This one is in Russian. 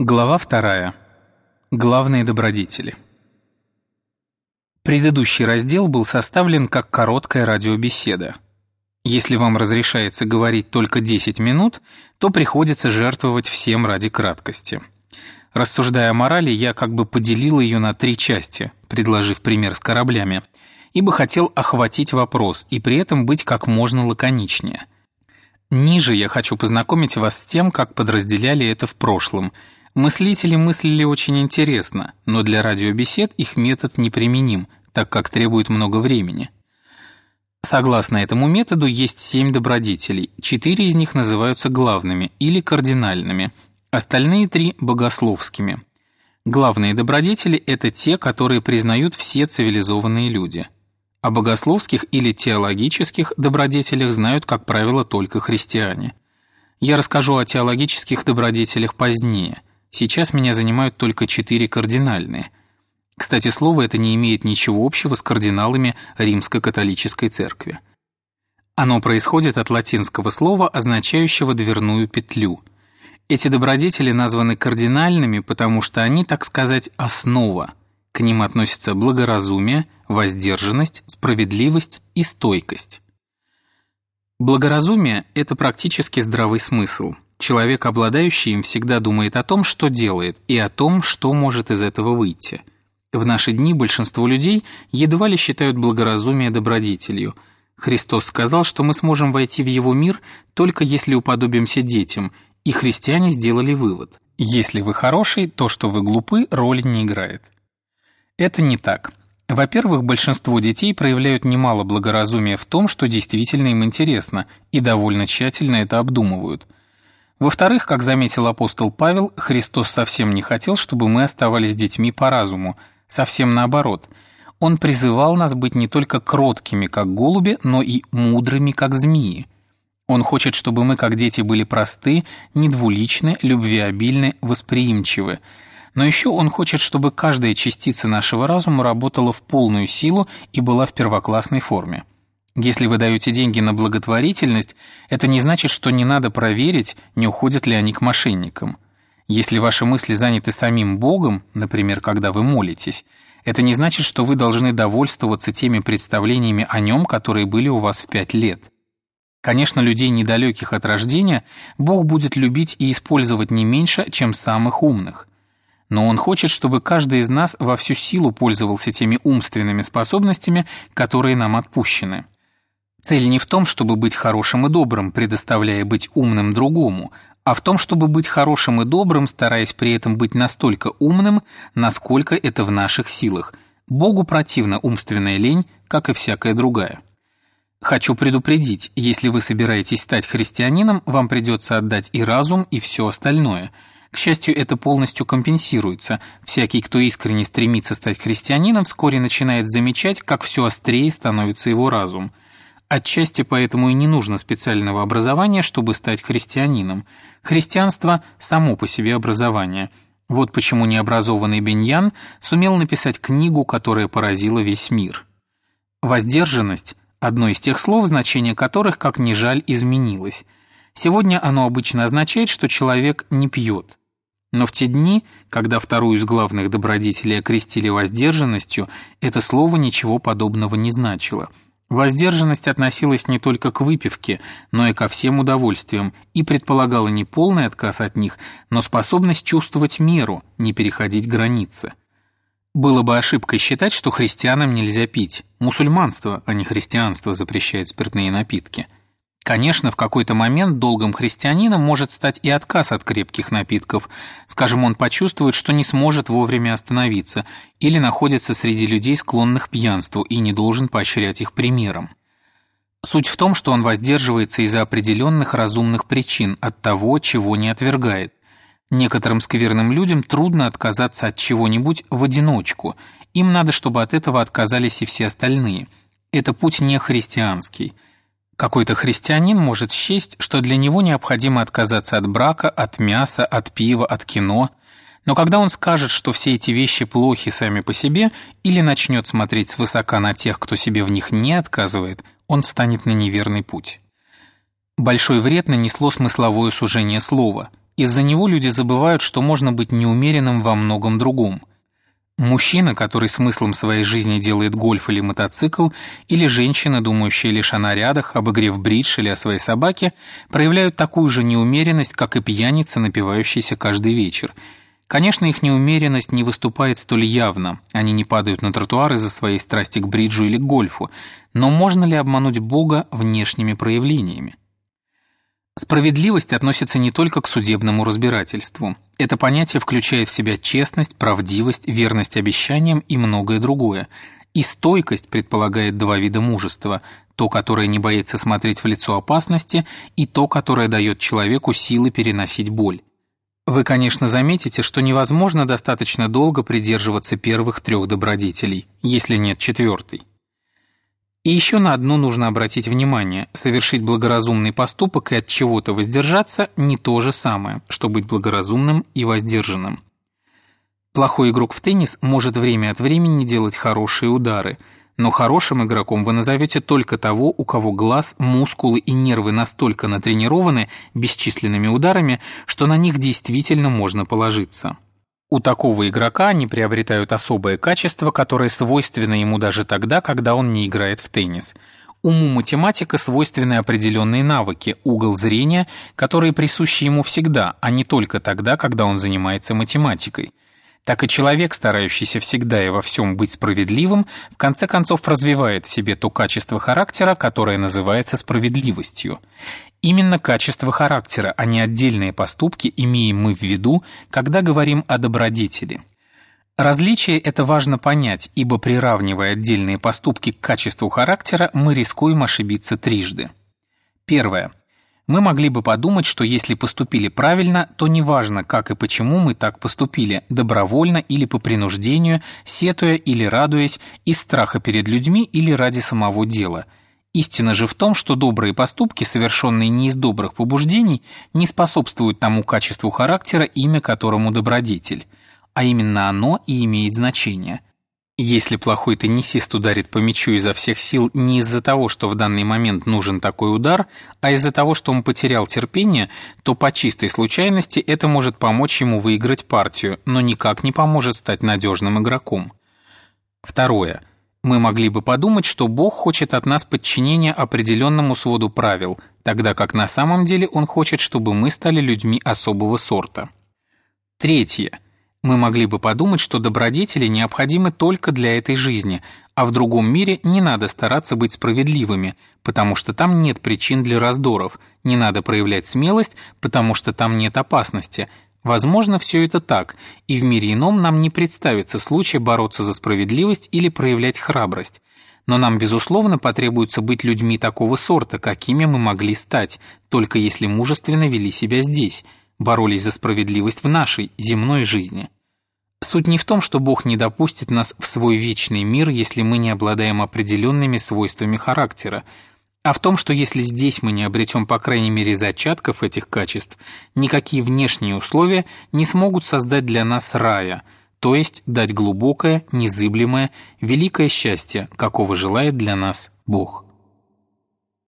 Глава вторая. Главные добродетели. Предыдущий раздел был составлен как короткая радиобеседа. Если вам разрешается говорить только 10 минут, то приходится жертвовать всем ради краткости. Рассуждая о морали, я как бы поделил ее на три части, предложив пример с кораблями, ибо хотел охватить вопрос и при этом быть как можно лаконичнее. Ниже я хочу познакомить вас с тем, как подразделяли это в прошлом – Мыслители мыслили очень интересно, но для радиобесед их метод неприменим, так как требует много времени. Согласно этому методу есть семь добродетелей, четыре из них называются главными или кардинальными, остальные три – богословскими. Главные добродетели – это те, которые признают все цивилизованные люди. О богословских или теологических добродетелях знают, как правило, только христиане. Я расскажу о теологических добродетелях позднее – Сейчас меня занимают только четыре кардинальные. Кстати, слово это не имеет ничего общего с кардиналами Римско-католической церкви. Оно происходит от латинского слова, означающего дверную петлю. Эти добродетели названы кардинальными, потому что они, так сказать, основа. К ним относятся благоразумие, воздержанность, справедливость и стойкость. Благоразумие – это практически здравый смысл – Человек, обладающий им, всегда думает о том, что делает, и о том, что может из этого выйти. В наши дни большинство людей едва ли считают благоразумие добродетелью. Христос сказал, что мы сможем войти в Его мир только если уподобимся детям, и христиане сделали вывод. Если вы хороший, то, что вы глупы, роли не играет. Это не так. Во-первых, большинство детей проявляют немало благоразумия в том, что действительно им интересно, и довольно тщательно это обдумывают – во-вторых, как заметил апостол Павел, Христос совсем не хотел, чтобы мы оставались детьми по разуму, совсем наоборот. Он призывал нас быть не только кроткими, как голуби, но и мудрыми, как змеи. Он хочет, чтобы мы, как дети, были просты, недвуличны, любвеобильны, восприимчивы. Но еще он хочет, чтобы каждая частица нашего разума работала в полную силу и была в первоклассной форме. Если вы даете деньги на благотворительность, это не значит, что не надо проверить, не уходят ли они к мошенникам. Если ваши мысли заняты самим Богом, например, когда вы молитесь, это не значит, что вы должны довольствоваться теми представлениями о нем, которые были у вас в пять лет. Конечно, людей недалеких от рождения Бог будет любить и использовать не меньше, чем самых умных. Но Он хочет, чтобы каждый из нас во всю силу пользовался теми умственными способностями, которые нам отпущены. Цель не в том, чтобы быть хорошим и добрым, предоставляя быть умным другому, а в том, чтобы быть хорошим и добрым, стараясь при этом быть настолько умным, насколько это в наших силах. Богу противна умственная лень, как и всякая другая. Хочу предупредить, если вы собираетесь стать христианином, вам придется отдать и разум, и все остальное. К счастью, это полностью компенсируется. Всякий, кто искренне стремится стать христианином, вскоре начинает замечать, как все острее становится его разум – Отчасти поэтому и не нужно специального образования, чтобы стать христианином. Христианство – само по себе образование. Вот почему необразованный Беньян сумел написать книгу, которая поразила весь мир. Воздержанность – одно из тех слов, значение которых, как ни жаль, изменилось. Сегодня оно обычно означает, что человек не пьет. Но в те дни, когда вторую из главных добродетелей окрестили воздержанностью, это слово ничего подобного не значило – Воздержанность относилась не только к выпивке, но и ко всем удовольствиям и предполагала не полный отказ от них, но способность чувствовать меру, не переходить границы. Было бы ошибкой считать, что христианам нельзя пить. Мусульманство, а не христианство запрещает спиртные напитки – Конечно, в какой-то момент долгом христианина может стать и отказ от крепких напитков. Скажем, он почувствует, что не сможет вовремя остановиться или находится среди людей, склонных к пьянству, и не должен поощрять их примером. Суть в том, что он воздерживается из-за определенных разумных причин от того, чего не отвергает. Некоторым скверным людям трудно отказаться от чего-нибудь в одиночку. Им надо, чтобы от этого отказались и все остальные. Это путь не христианский – какой-то христианин может счесть, что для него необходимо отказаться от брака, от мяса, от пива, от кино, но когда он скажет, что все эти вещи плохи сами по себе, или начнет смотреть свысока на тех, кто себе в них не отказывает, он встанет на неверный путь. Большой вред нанесло смысловое сужение слова. Из-за него люди забывают, что можно быть неумеренным во многом другом. Мужчина, который смыслом своей жизни делает гольф или мотоцикл, или женщина, думающая лишь о нарядах, об игре в бридж или о своей собаке, проявляют такую же неумеренность, как и пьяница, напивающийся каждый вечер. Конечно, их неумеренность не выступает столь явно, они не падают на тротуар из-за своей страсти к бриджу или к гольфу, но можно ли обмануть Бога внешними проявлениями? Справедливость относится не только к судебному разбирательству. Это понятие включает в себя честность, правдивость, верность обещаниям и многое другое. И стойкость предполагает два вида мужества – то, которое не боится смотреть в лицо опасности, и то, которое дает человеку силы переносить боль. Вы, конечно, заметите, что невозможно достаточно долго придерживаться первых трех добродетелей, если нет четвертой. И еще на одну нужно обратить внимание. Совершить благоразумный поступок и от чего-то воздержаться – не то же самое, что быть благоразумным и воздержанным. Плохой игрок в теннис может время от времени делать хорошие удары, но хорошим игроком вы назовете только того, у кого глаз, мускулы и нервы настолько натренированы бесчисленными ударами, что на них действительно можно положиться. У такого игрока они приобретают особое качество, которое свойственно ему даже тогда, когда он не играет в теннис. Уму математика свойственны определенные навыки, угол зрения, которые присущи ему всегда, а не только тогда, когда он занимается математикой. Так и человек, старающийся всегда и во всем быть справедливым, в конце концов развивает в себе то качество характера, которое называется справедливостью. Именно качество характера, а не отдельные поступки имеем мы в виду, когда говорим о добродетели. Различие это важно понять, ибо приравнивая отдельные поступки к качеству характера, мы рискуем ошибиться трижды. Первое. Мы могли бы подумать, что если поступили правильно, то неважно, как и почему мы так поступили, добровольно или по принуждению, сетуя или радуясь, из страха перед людьми или ради самого дела – Истина же в том, что добрые поступки, совершенные не из добрых побуждений, не способствуют тому качеству характера, имя которому добродетель, а именно оно и имеет значение. Если плохой теннисист ударит по мячу изо всех сил не из-за того, что в данный момент нужен такой удар, а из-за того, что он потерял терпение, то по чистой случайности это может помочь ему выиграть партию, но никак не поможет стать надежным игроком. Второе. Мы могли бы подумать, что Бог хочет от нас подчинения определенному своду правил, тогда как на самом деле Он хочет, чтобы мы стали людьми особого сорта. Третье. Мы могли бы подумать, что добродетели необходимы только для этой жизни, а в другом мире не надо стараться быть справедливыми, потому что там нет причин для раздоров, не надо проявлять смелость, потому что там нет опасности – Возможно, все это так, и в мире ином нам не представится случая бороться за справедливость или проявлять храбрость. Но нам, безусловно, потребуется быть людьми такого сорта, какими мы могли стать, только если мужественно вели себя здесь, боролись за справедливость в нашей, земной жизни. Суть не в том, что Бог не допустит нас в свой вечный мир, если мы не обладаем определенными свойствами характера, а в том, что если здесь мы не обретем по крайней мере зачатков этих качеств, никакие внешние условия не смогут создать для нас рая, то есть дать глубокое, незыблемое, великое счастье, какого желает для нас Бог.